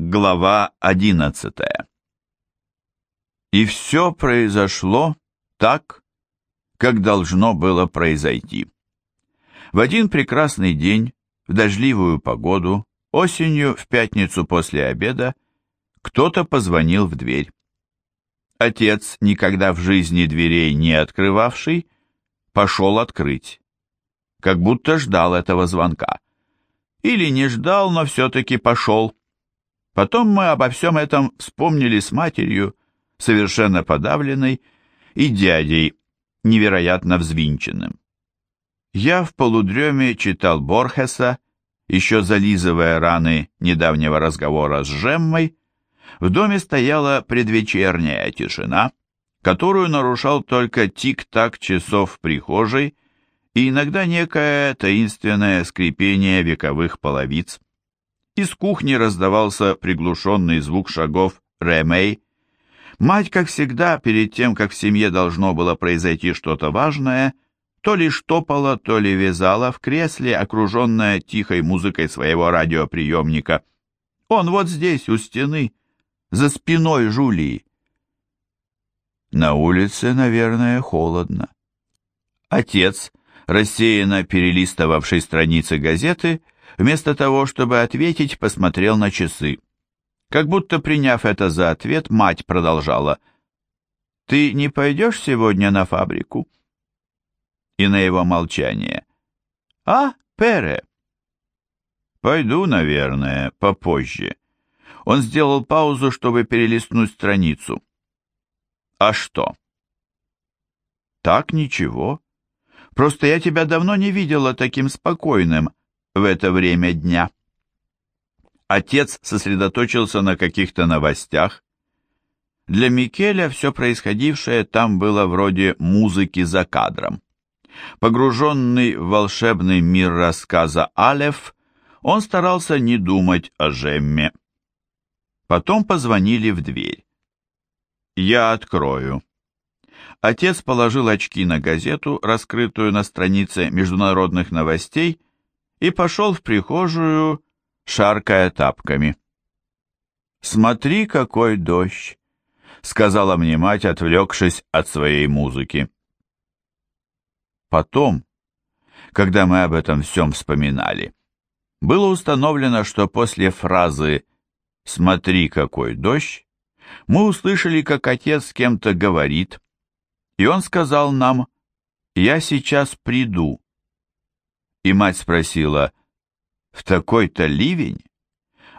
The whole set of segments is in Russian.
Глава одиннадцатая И все произошло так, как должно было произойти. В один прекрасный день, в дождливую погоду, осенью, в пятницу после обеда, кто-то позвонил в дверь. Отец, никогда в жизни дверей не открывавший, пошел открыть. Как будто ждал этого звонка. Или не ждал, но все-таки пошел. Потом мы обо всем этом вспомнили с матерью, совершенно подавленной, и дядей, невероятно взвинченным. Я в полудреме читал Борхеса, еще зализывая раны недавнего разговора с Жеммой, в доме стояла предвечерняя тишина, которую нарушал только тик-так часов в прихожей и иногда некое таинственное скрипение вековых половиц. Из кухни раздавался приглушенный звук шагов Ремей. Мать, как всегда, перед тем, как в семье должно было произойти что-то важное, то ли штопала, то ли вязала в кресле, окруженная тихой музыкой своего радиоприемника. Он вот здесь, у стены, за спиной Жулии. На улице, наверное, холодно. Отец, рассеянно перелистывавший страницы газеты, вместо того, чтобы ответить, посмотрел на часы. Как будто приняв это за ответ, мать продолжала. «Ты не пойдешь сегодня на фабрику?» И на его молчание. «А, Пере?» «Пойду, наверное, попозже». Он сделал паузу, чтобы перелистнуть страницу. «А что?» «Так ничего. Просто я тебя давно не видела таким спокойным в это время дня». Отец сосредоточился на каких-то новостях. Для Микеля все происходившее там было вроде музыки за кадром. Погруженный в волшебный мир рассказа Алеф, он старался не думать о Жемме. Потом позвонили в дверь. «Я открою». Отец положил очки на газету, раскрытую на странице международных новостей, и пошел в прихожую, шаркая тапками. «Смотри, какой дождь!» — сказала мне мать, отвлекшись от своей музыки. Потом, когда мы об этом всем вспоминали, было установлено, что после фразы «Смотри, какой дождь!» мы услышали, как отец с кем-то говорит, и он сказал нам «Я сейчас приду». И мать спросила «В такой-то ливень?»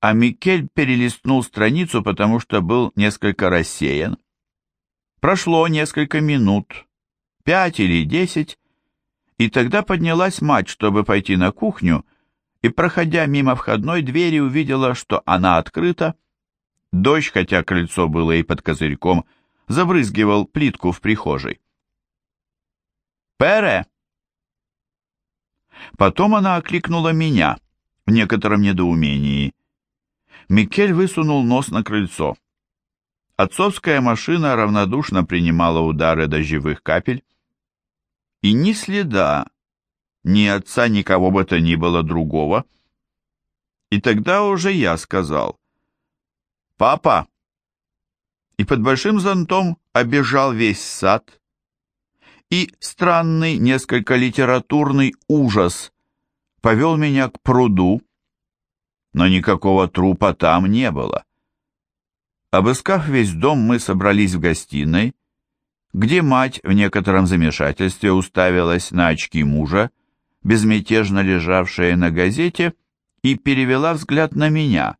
А Микель перелистнул страницу, потому что был несколько рассеян. Прошло несколько минут, пять или десять, и тогда поднялась мать, чтобы пойти на кухню, и, проходя мимо входной двери, увидела, что она открыта. Дождь, хотя крыльцо было и под козырьком, забрызгивал плитку в прихожей. «Пере!» Потом она окликнула меня в некотором недоумении. Микель высунул нос на крыльцо. Отцовская машина равнодушно принимала удары дождевых капель, и ни следа ни отца, ни кого бы то ни было другого. И тогда уже я сказал «Папа!» И под большим зонтом обежал весь сад. И странный, несколько литературный ужас повел меня к пруду, но никакого трупа там не было. Обыскав весь дом, мы собрались в гостиной, где мать в некотором замешательстве уставилась на очки мужа, безмятежно лежавшая на газете, и перевела взгляд на меня.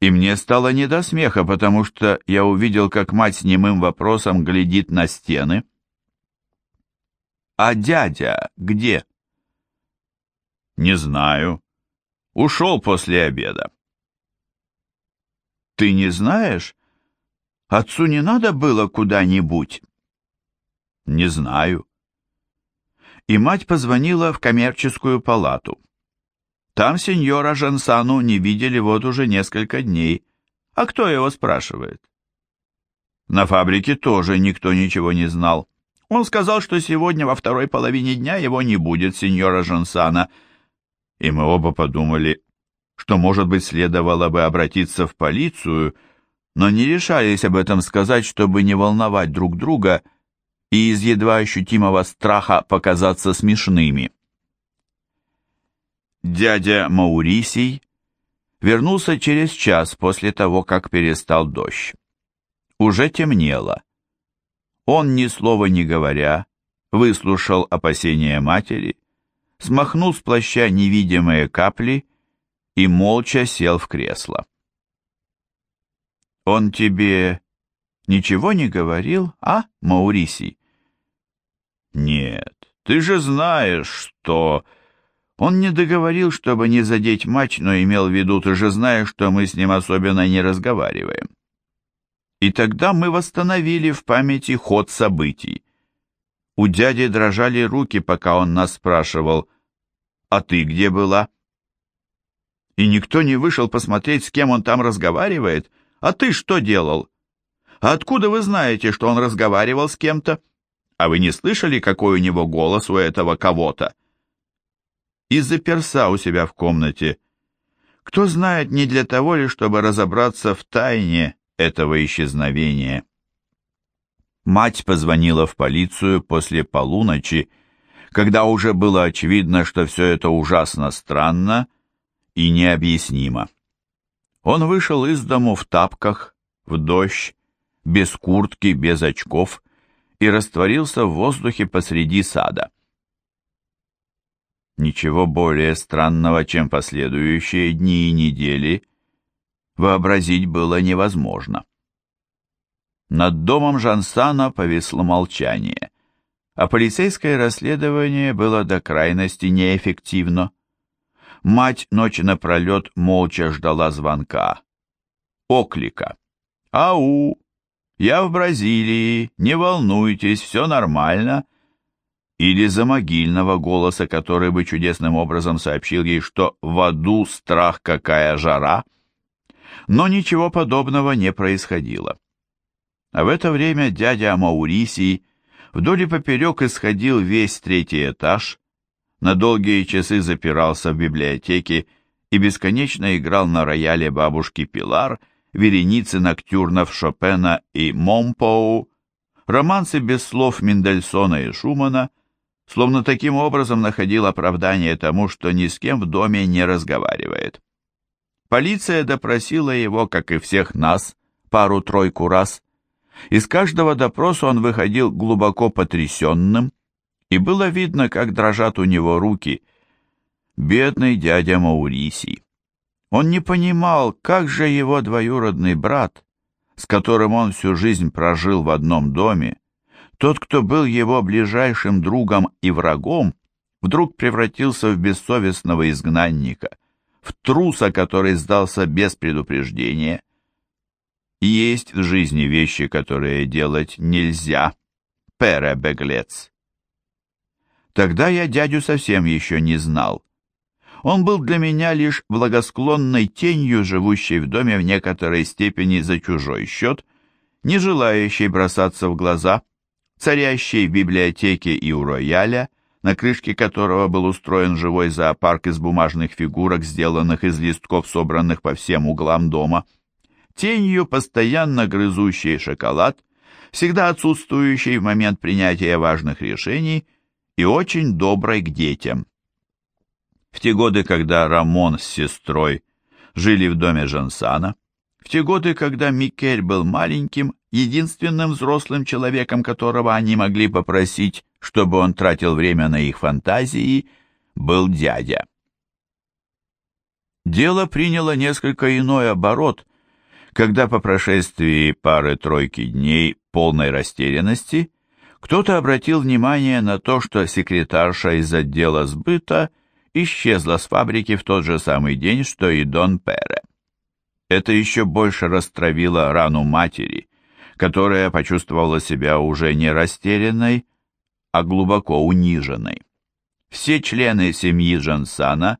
И мне стало не до смеха, потому что я увидел, как мать с немым вопросом глядит на стены. «А дядя где?» «Не знаю. Ушел после обеда». «Ты не знаешь? Отцу не надо было куда-нибудь?» «Не знаю» и мать позвонила в коммерческую палату. Там сеньора Жансану не видели вот уже несколько дней. А кто его спрашивает? На фабрике тоже никто ничего не знал. Он сказал, что сегодня во второй половине дня его не будет, сеньора Жансана. И мы оба подумали, что, может быть, следовало бы обратиться в полицию, но не решались об этом сказать, чтобы не волновать друг друга и из едва ощутимого страха показаться смешными. Дядя Маурисий вернулся через час после того, как перестал дождь. Уже темнело. Он, ни слова не говоря, выслушал опасения матери, смахнул с плаща невидимые капли и молча сел в кресло. «Он тебе ничего не говорил, а, Маурисий?» «Нет, ты же знаешь, что...» Он не договорил, чтобы не задеть матч, но имел в виду, ты же знаешь, что мы с ним особенно не разговариваем. И тогда мы восстановили в памяти ход событий. У дяди дрожали руки, пока он нас спрашивал, «А ты где была?» И никто не вышел посмотреть, с кем он там разговаривает. «А ты что делал?» «А откуда вы знаете, что он разговаривал с кем-то?» «А вы не слышали, какой у него голос у этого кого-то?» И заперся у себя в комнате. Кто знает, не для того ли, чтобы разобраться в тайне этого исчезновения. Мать позвонила в полицию после полуночи, когда уже было очевидно, что все это ужасно странно и необъяснимо. Он вышел из дому в тапках, в дождь, без куртки, без очков и растворился в воздухе посреди сада. Ничего более странного, чем последующие дни и недели, вообразить было невозможно. Над домом Жансана повисло молчание, а полицейское расследование было до крайности неэффективно. Мать ночь напролет молча ждала звонка. Оклика. «Ау! Я в Бразилии, не волнуйтесь, все нормально!» Или за могильного голоса, который бы чудесным образом сообщил ей, что в аду страх какая жара. Но ничего подобного не происходило. А в это время дядя Маурисий вдоль и поперек исходил весь третий этаж, на долгие часы запирался в библиотеке и бесконечно играл на рояле бабушки Пилар, вереницы ноктюрнов Шопена и Момпоу, романсы без слов Мендельсона и Шумана, словно таким образом находил оправдание тому, что ни с кем в доме не разговаривает. Полиция допросила его, как и всех нас, пару-тройку раз, из каждого допроса он выходил глубоко потрясенным, и было видно, как дрожат у него руки. Бедный дядя Маурисий. Он не понимал, как же его двоюродный брат, с которым он всю жизнь прожил в одном доме, тот, кто был его ближайшим другом и врагом, вдруг превратился в бессовестного изгнанника, в труса, который сдался без предупреждения, есть в жизни вещи, которые делать нельзя, перебеглец. Тогда я дядю совсем еще не знал. Он был для меня лишь благосклонной тенью, живущей в доме в некоторой степени за чужой счет, не желающей бросаться в глаза, царящей в библиотеке и у рояля, на крышке которого был устроен живой зоопарк из бумажных фигурок, сделанных из листков, собранных по всем углам дома – тенью постоянно грызущей шоколад, всегда отсутствующей в момент принятия важных решений и очень доброй к детям. В те годы, когда Рамон с сестрой жили в доме Жансана, в те годы, когда Микель был маленьким, единственным взрослым человеком, которого они могли попросить, чтобы он тратил время на их фантазии, был дядя. Дело приняло несколько иной оборот, когда по прошествии пары-тройки дней полной растерянности кто-то обратил внимание на то, что секретарша из отдела сбыта исчезла с фабрики в тот же самый день, что и Дон Пере. Это еще больше растравило рану матери, которая почувствовала себя уже не растерянной, а глубоко униженной. Все члены семьи Жансана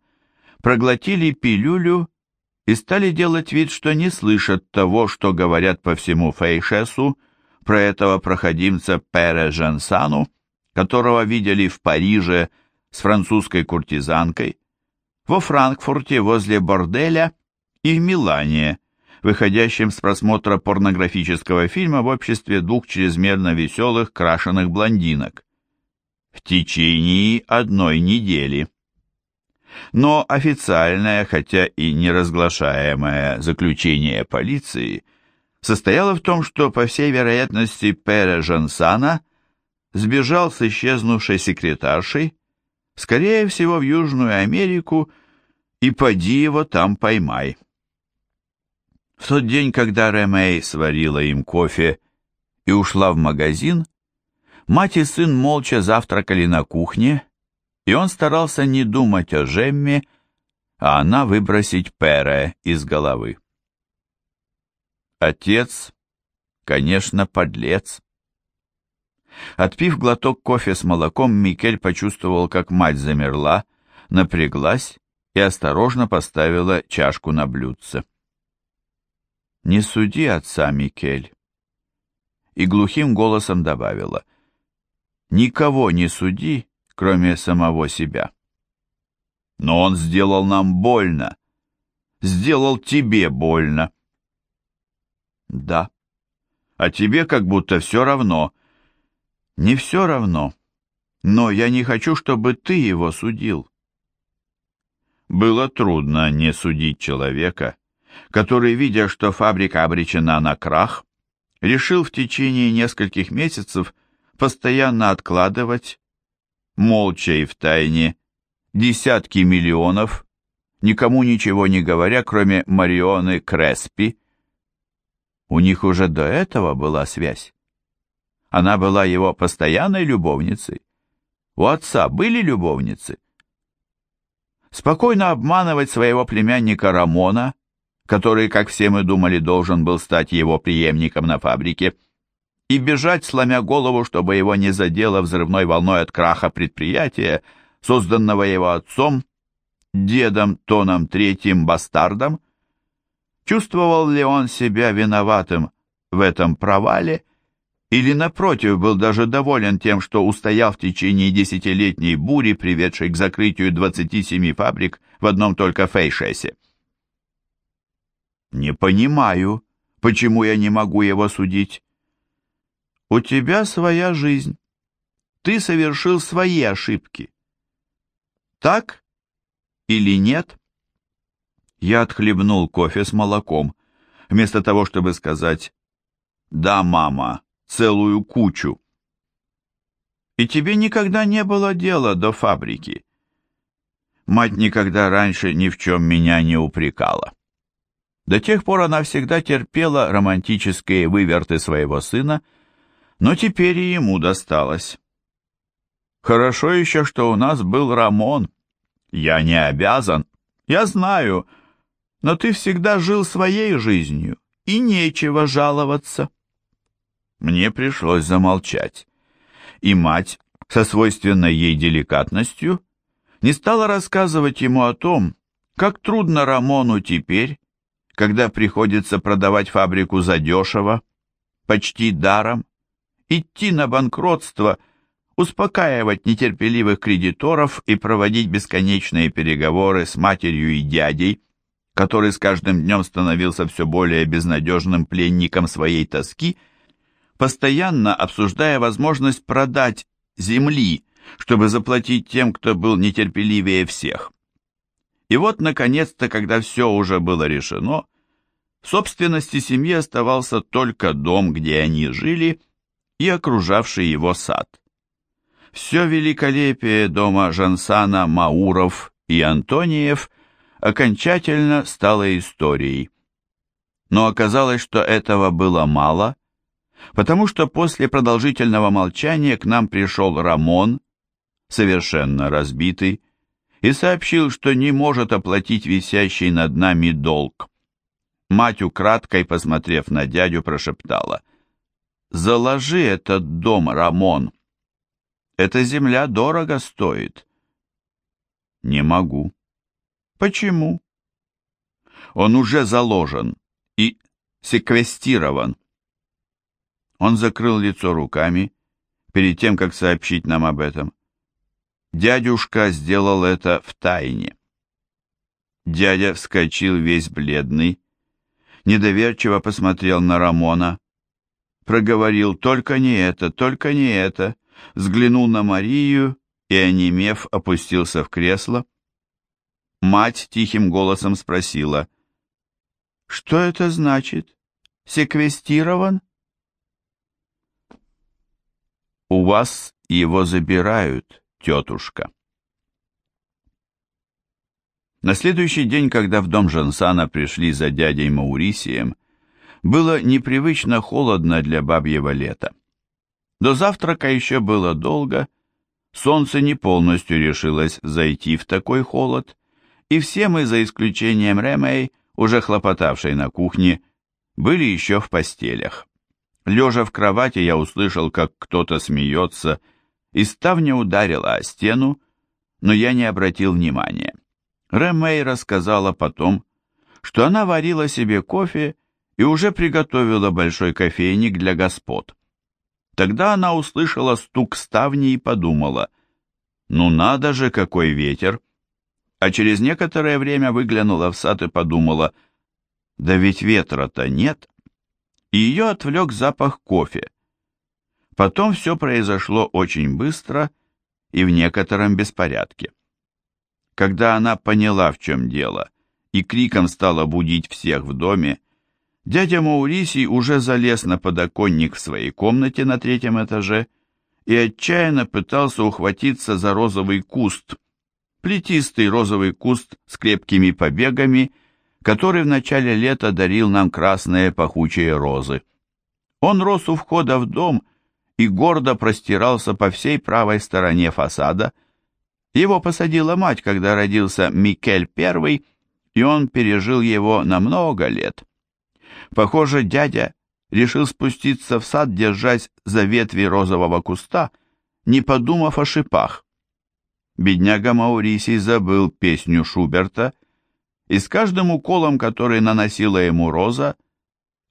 проглотили пилюлю и стали делать вид, что не слышат того, что говорят по всему Фейшесу про этого проходимца Пере Жансану, которого видели в Париже с французской куртизанкой, во Франкфурте возле борделя и в Милане, выходящем с просмотра порнографического фильма в обществе двух чрезмерно веселых крашеных блондинок. В течение одной недели. Но официальное, хотя и неразглашаемое заключение полиции состояло в том, что, по всей вероятности, Пере Жансана сбежал с исчезнувшей секретаршей, скорее всего, в Южную Америку, и поди его там поймай. В тот день, когда Ремей сварила им кофе и ушла в магазин, мать и сын молча завтракали на кухне, и он старался не думать о Жемме, а она выбросить Пере из головы. Отец, конечно, подлец. Отпив глоток кофе с молоком, Микель почувствовал, как мать замерла, напряглась и осторожно поставила чашку на блюдце. «Не суди отца, Микель!» И глухим голосом добавила, «Никого не суди, кроме самого себя. Но он сделал нам больно, сделал тебе больно». «Да, а тебе как будто все равно». «Не все равно, но я не хочу, чтобы ты его судил». Было трудно не судить человека, который, видя, что фабрика обречена на крах, решил в течение нескольких месяцев постоянно откладывать, молча и в тайне, десятки миллионов, никому ничего не говоря, кроме Марионы Креспи. У них уже до этого была связь. Она была его постоянной любовницей. У отца были любовницы. Спокойно обманывать своего племянника Рамона который, как все мы думали, должен был стать его преемником на фабрике, и бежать, сломя голову, чтобы его не задело взрывной волной от краха предприятия, созданного его отцом, дедом Тоном Третьим Бастардом? Чувствовал ли он себя виноватым в этом провале, или, напротив, был даже доволен тем, что устоял в течение десятилетней бури, приведшей к закрытию 27 фабрик в одном только Фейшесе? Не понимаю, почему я не могу его судить. У тебя своя жизнь. Ты совершил свои ошибки. Так или нет? Я отхлебнул кофе с молоком, вместо того, чтобы сказать «Да, мама, целую кучу». И тебе никогда не было дела до фабрики. Мать никогда раньше ни в чем меня не упрекала. До тех пор она всегда терпела романтические выверты своего сына, но теперь и ему досталось. Хорошо еще, что у нас был Рамон. Я не обязан. Я знаю, но ты всегда жил своей жизнью, и нечего жаловаться. Мне пришлось замолчать. И мать, со свойственной ей деликатностью, не стала рассказывать ему о том, как трудно Рамону теперь, когда приходится продавать фабрику задешево, почти даром, идти на банкротство, успокаивать нетерпеливых кредиторов и проводить бесконечные переговоры с матерью и дядей, который с каждым днем становился все более безнадежным пленником своей тоски, постоянно обсуждая возможность продать земли, чтобы заплатить тем, кто был нетерпеливее всех. И вот, наконец-то, когда все уже было решено, в собственности семьи оставался только дом, где они жили, и окружавший его сад. Все великолепие дома Жансана, Мауров и Антониев окончательно стало историей. Но оказалось, что этого было мало, потому что после продолжительного молчания к нам пришел Рамон, совершенно разбитый, и сообщил, что не может оплатить висящий над нами долг. Мать, украдкой посмотрев на дядю, прошептала. «Заложи этот дом, Рамон. Эта земля дорого стоит». «Не могу». «Почему?» «Он уже заложен и секвестирован». Он закрыл лицо руками перед тем, как сообщить нам об этом. Дядюшка сделал это в тайне. Дядя вскочил весь бледный, недоверчиво посмотрел на Рамона, проговорил «только не это, только не это», взглянул на Марию и, онемев, опустился в кресло. Мать тихим голосом спросила «Что это значит? Секвестирован?» «У вас его забирают, тетушка». На следующий день, когда в дом Жансана пришли за дядей Маурисием, было непривычно холодно для бабьего лета. До завтрака еще было долго, солнце не полностью решилось зайти в такой холод, и все мы, за исключением Ремей, уже хлопотавшей на кухне, были еще в постелях. Лежа в кровати, я услышал, как кто-то смеется, и ставня ударила о стену, но я не обратил внимания. Ремей рассказала потом, что она варила себе кофе и уже приготовила большой кофейник для господ. Тогда она услышала стук ставни и подумала, ну надо же, какой ветер! А через некоторое время выглянула в сад и подумала, да ведь ветра-то нет. И ее отвлек запах кофе. Потом все произошло очень быстро и в некотором беспорядке. Когда она поняла, в чем дело, и криком стала будить всех в доме, дядя Маурисий уже залез на подоконник в своей комнате на третьем этаже и отчаянно пытался ухватиться за розовый куст, плетистый розовый куст с крепкими побегами, который в начале лета дарил нам красные пахучие розы. Он рос у входа в дом и гордо простирался по всей правой стороне фасада, его посадила мать, когда родился Микель I, и он пережил его на много лет. Похоже, дядя решил спуститься в сад, держась за ветви розового куста, не подумав о шипах. Бедняга Маурисий забыл песню Шуберта, и с каждым уколом, который наносила ему роза,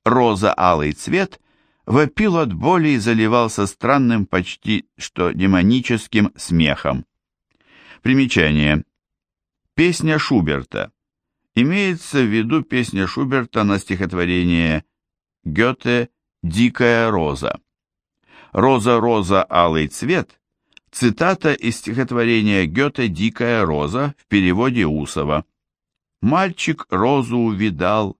роза алый цвет, вопил от боли и заливался странным, почти что демоническим смехом. Примечание. Песня Шуберта. Имеется в виду песня Шуберта на стихотворение Гёте «Дикая роза». «Роза-роза, алый цвет» – цитата из стихотворения Гёте «Дикая роза» в переводе Усова. Мальчик розу увидал,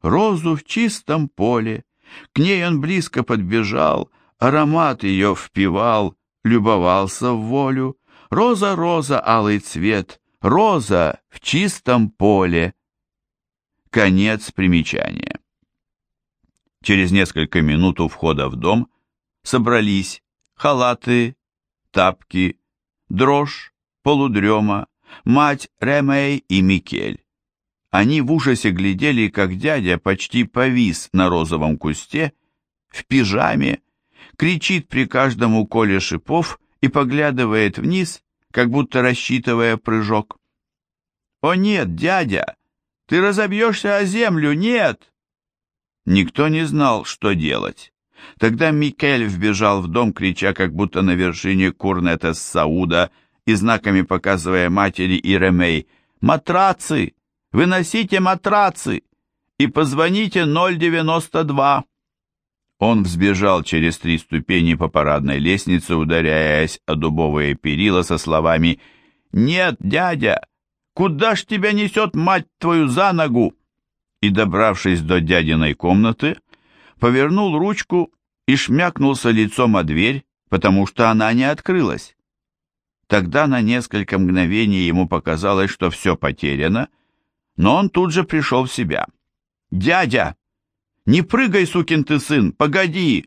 розу в чистом поле, к ней он близко подбежал, аромат ее впивал, любовался в волю, Роза, роза, алый цвет, роза в чистом поле. Конец примечания. Через несколько минут у входа в дом собрались халаты, тапки, дрожь, полудрема, мать Ремей и Микель. Они в ужасе глядели, как дядя почти повис на розовом кусте, в пижаме, кричит при каждом уколе шипов и поглядывает вниз, как будто рассчитывая прыжок. «О нет, дядя! Ты разобьешься о землю, нет!» Никто не знал, что делать. Тогда Микель вбежал в дом, крича, как будто на вершине Курнета с Сауда, и знаками показывая матери и Ремей, «Матрацы! Выносите матрацы! И позвоните 092!» Он взбежал через три ступени по парадной лестнице, ударяясь о дубовые перила со словами «Нет, дядя! Куда ж тебя несет мать твою за ногу?» И, добравшись до дядиной комнаты, повернул ручку и шмякнулся лицом о дверь, потому что она не открылась. Тогда на несколько мгновений ему показалось, что все потеряно, но он тут же пришел в себя. «Дядя!» «Не прыгай, сукин ты сын, погоди!